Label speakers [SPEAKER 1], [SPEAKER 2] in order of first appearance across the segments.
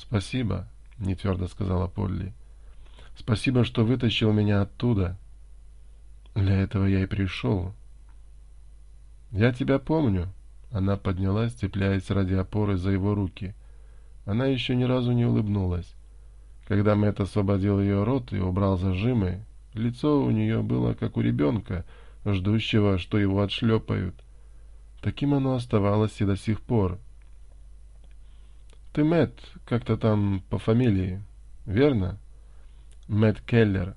[SPEAKER 1] «Спасибо», — нетвердо сказала Полли. «Спасибо, что вытащил меня оттуда. Для этого я и пришел». «Я тебя помню», — она поднялась, цепляясь ради опоры за его руки. Она еще ни разу не улыбнулась. Когда Мэтт освободил ее рот и убрал зажимы, лицо у нее было как у ребенка, ждущего, что его отшлепают. Таким оно оставалось и до сих пор, ты Мэтт, как-то там по фамилии, верно? Мэтт Келлер.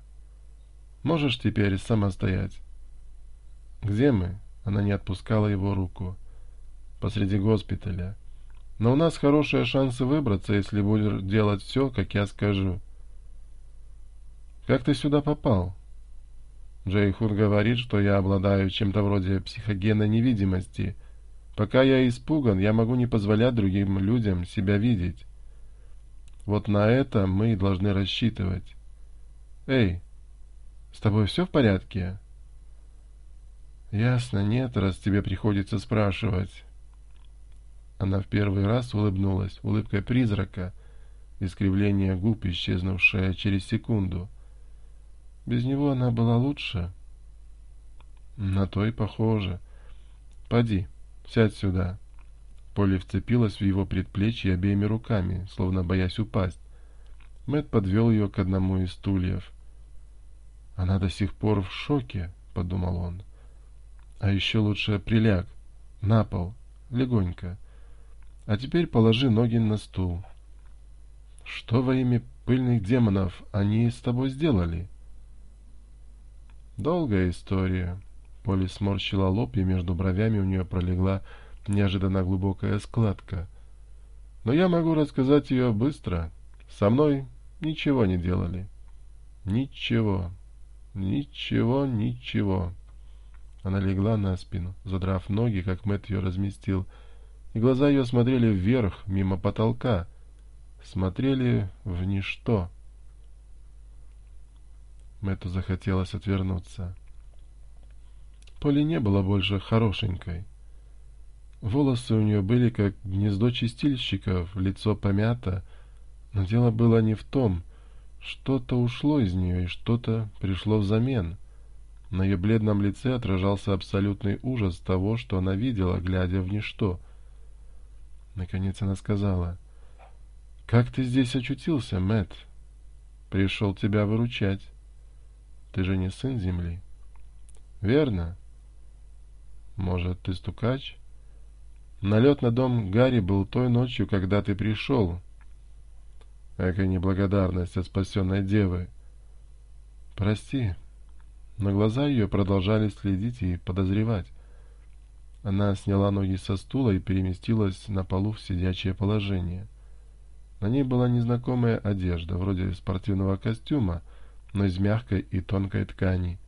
[SPEAKER 1] Можешь теперь сама стоять? Где мы? Она не отпускала его руку. Посреди госпиталя. Но у нас хорошие шансы выбраться, если будешь делать все, как я скажу. Как ты сюда попал? Джейхуд говорит, что я обладаю чем-то вроде психогенной невидимости — Пока я испуган, я могу не позволять другим людям себя видеть. Вот на это мы и должны рассчитывать. Эй, с тобой все в порядке? Ясно, нет, раз тебе приходится спрашивать. Она в первый раз улыбнулась, улыбкой призрака, искривление губ, исчезнувшее через секунду. Без него она была лучше. На то и похоже. Поди. «Сядь сюда». Полли вцепилась в его предплечье обеими руками, словно боясь упасть. Мэт подвел ее к одному из стульев. «Она до сих пор в шоке», — подумал он. «А еще лучше приляг. На пол. Легонько. А теперь положи ноги на стул». «Что во имя пыльных демонов они с тобой сделали?» «Долгая история». Молли сморщила лоб, и между бровями у нее пролегла неожиданно глубокая складка. Но я могу рассказать ее быстро. Со мной ничего не делали. Ничего. Ничего, ничего. Она легла на спину, задрав ноги, как Мэтт ее разместил, и глаза ее смотрели вверх, мимо потолка. Смотрели в ничто. Мэтту захотелось отвернуться. — Полине была больше хорошенькой. Волосы у нее были как гнездо чистильщиков, лицо помято, но дело было не в том, что-то ушло из нее и что-то пришло взамен. На ее бледном лице отражался абсолютный ужас того, что она видела, глядя в ничто. Наконец она сказала, «Как ты здесь очутился, Мэт? Пришел тебя выручать. Ты же не сын земли?» «Верно. Может, ты стукач? Налет на дом Гарри был той ночью, когда ты пришел. Какая неблагодарность от спасенной девы. Прости. Но глаза ее продолжали следить и подозревать. Она сняла ноги со стула и переместилась на полу в сидячее положение. На ней была незнакомая одежда, вроде спортивного костюма, но из мягкой и тонкой ткани.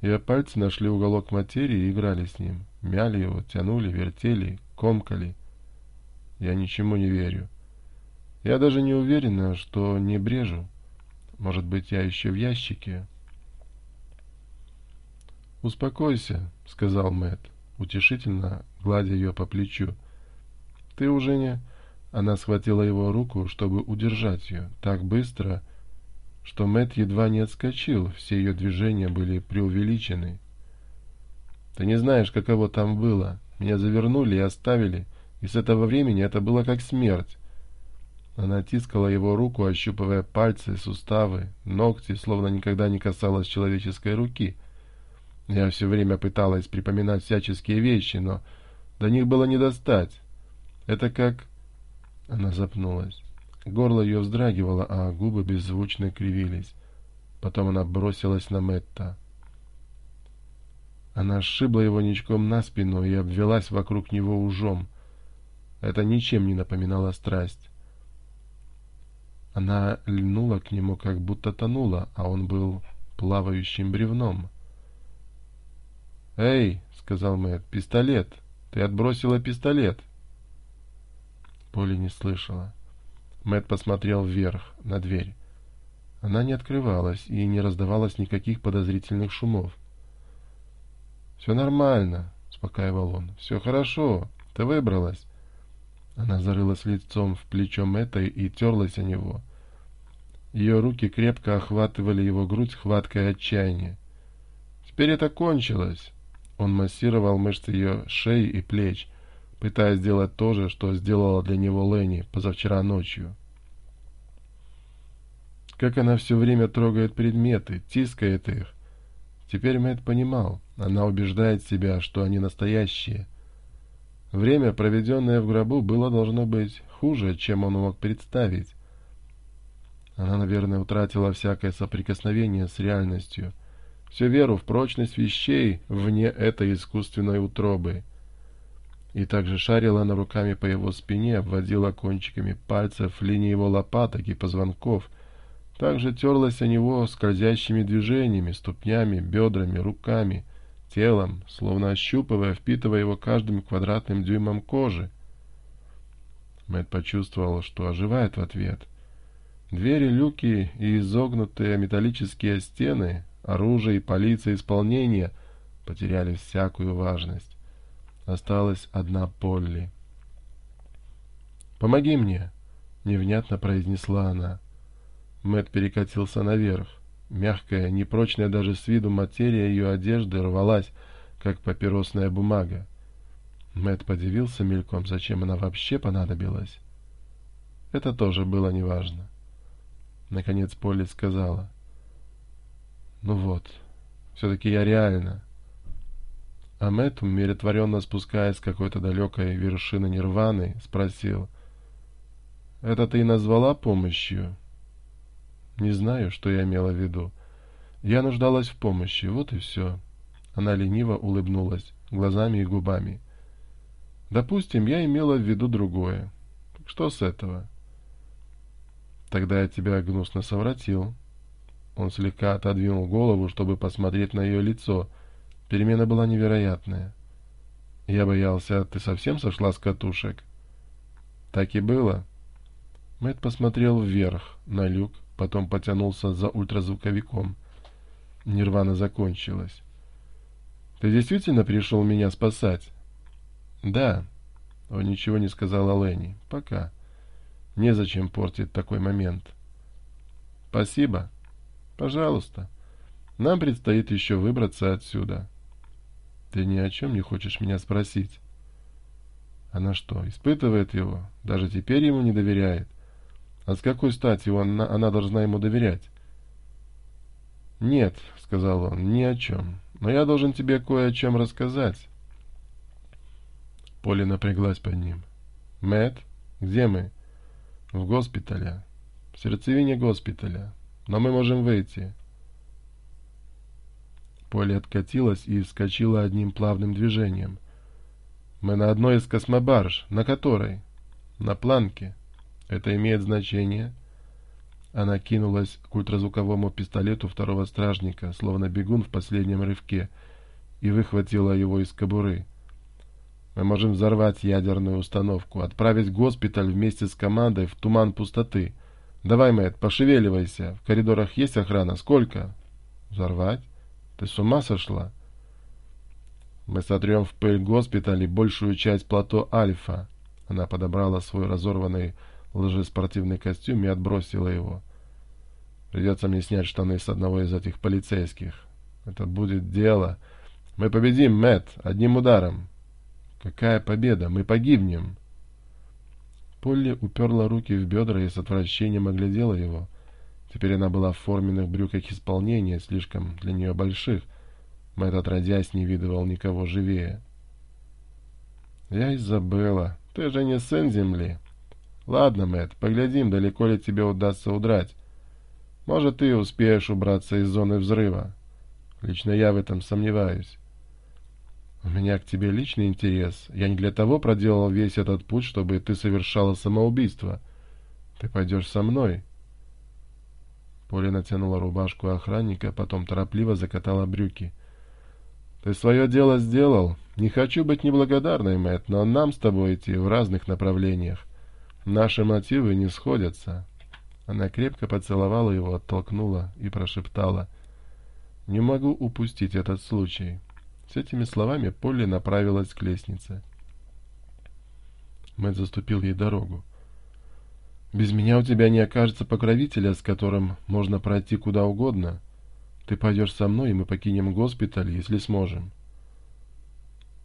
[SPEAKER 1] Ее пальцы нашли уголок материи и играли с ним. Мяли его, тянули, вертели, комкали. Я ничему не верю. Я даже не уверена, что не брежу. Может быть, я еще в ящике? «Успокойся», — сказал Мэт, утешительно гладя ее по плечу. «Ты уже не...» Она схватила его руку, чтобы удержать ее, так быстро, — что Мэт едва не отскочил, все ее движения были преувеличены. «Ты не знаешь, каково там было. Меня завернули и оставили, и с этого времени это было как смерть». Она тискала его руку, ощупывая пальцы, суставы, ногти, словно никогда не касалась человеческой руки. Я все время пыталась припоминать всяческие вещи, но до них было не достать. Это как... Она запнулась. Горло ее вздрагивало, а губы беззвучно кривились. Потом она бросилась на Мэтта. Она сшибла его ничком на спину и обвелась вокруг него ужом. Это ничем не напоминало страсть. Она льнула к нему, как будто тонула, а он был плавающим бревном. «Эй!» — сказал Мэтт. «Пистолет! Ты отбросила пистолет!» Поли не слышала. Мэт посмотрел вверх, на дверь. Она не открывалась и не раздавалось никаких подозрительных шумов. «Все нормально», — успокаивал он. «Все хорошо. Ты выбралась». Она зарылась лицом в плечо Мэтта и терлась о него. Ее руки крепко охватывали его грудь хваткой отчаяния. «Теперь это кончилось!» Он массировал мышцы ее шеи и плеч, пытаясь сделать то же, что сделала для него Ленни позавчера ночью. Как она все время трогает предметы, тискает их. Теперь Мэтт понимал, она убеждает себя, что они настоящие. Время, проведенное в гробу, было должно быть хуже, чем он мог представить. Она, наверное, утратила всякое соприкосновение с реальностью, всю веру в прочность вещей вне этой искусственной утробы. И также шарила она руками по его спине, обводила кончиками пальцев линии его лопаток и позвонков — также терлась о него скользящими движениями, ступнями, бедрами, руками, телом, словно ощупывая, впитывая его каждым квадратным дюймом кожи. Мэтт почувствовал, что оживает в ответ. Двери, люки и изогнутые металлические стены, оружие и полиция исполнения потеряли всякую важность. Осталась одна Полли. «Помоги мне!» — невнятно произнесла она. Мэт перекатился наверх. Мягкая, непрочная даже с виду материя ее одежды рвалась, как папиросная бумага. Мэт подивился мельком, зачем она вообще понадобилась. Это тоже было неважно. Наконец Полли сказала. «Ну вот, все-таки я реально». А Мэтт, умиротворенно спускаясь с какой-то далекой вершины нирваны, спросил. «Это ты и назвала помощью?» Не знаю, что я имела в виду. Я нуждалась в помощи, вот и все. Она лениво улыбнулась, глазами и губами. Допустим, я имела в виду другое. Что с этого? Тогда я тебя гнусно совратил. Он слегка отодвинул голову, чтобы посмотреть на ее лицо. Перемена была невероятная. Я боялся, а ты совсем сошла с катушек? Так и было. Мэтт посмотрел вверх, на люк, потом потянулся за ультразвуковиком. Нирвана закончилась. «Ты действительно пришел меня спасать?» «Да». Он ничего не сказал о Лене. «Пока. Незачем портить такой момент». «Спасибо. Пожалуйста. Нам предстоит еще выбраться отсюда». «Ты ни о чем не хочешь меня спросить?» «Она что, испытывает его? Даже теперь ему не доверяет?» А с какой стати она, она а должна ему доверять? «Нет», — сказал он, — «ни о чем. Но я должен тебе кое о чем рассказать». Поле напряглась под ним. Мэт, где мы?» «В госпитале. В сердцевине госпиталя. Но мы можем выйти». Поле откатилась и вскочила одним плавным движением. «Мы на одной из космобарж. На которой?» «На планке». Это имеет значение. Она кинулась к ультразвуковому пистолету второго стражника, словно бегун в последнем рывке, и выхватила его из кобуры. Мы можем взорвать ядерную установку, отправить госпиталь вместе с командой в туман пустоты. Давай, Мэтт, пошевеливайся. В коридорах есть охрана? Сколько? Взорвать? Ты с ума сошла? Мы сотрем в пыль госпиталь и большую часть плато Альфа. Она подобрала свой разорванный ложась спортивный костюм и отбросила его. Придется мне снять штаны с одного из этих полицейских. Это будет дело. Мы победим, Мэтт, одним ударом. Какая победа? Мы погибнем. Полли уперла руки в бедра и с отвращением оглядела его. Теперь она была в форменных брюках исполнения, слишком для нее больших. Мэтт, отродясь, не видывал никого живее. «Я Изабелла. Ты же не сын земли». Ладно, Мэтт, поглядим, далеко ли тебе удастся удрать. Может, ты успеешь убраться из зоны взрыва. Лично я в этом сомневаюсь. У меня к тебе личный интерес. Я не для того проделал весь этот путь, чтобы ты совершала самоубийство. Ты пойдешь со мной. Поля натянула рубашку охранника, потом торопливо закатала брюки. «Ты свое дело сделал. Не хочу быть неблагодарной, Мэтт, но нам с тобой идти в разных направлениях. Наши мотивы не сходятся. Она крепко поцеловала его, оттолкнула и прошептала. «Не могу упустить этот случай». С этими словами Полли направилась к лестнице. Мэтт заступил ей дорогу. «Без меня у тебя не окажется покровителя, с которым можно пройти куда угодно. Ты пойдешь со мной, и мы покинем госпиталь, если сможем».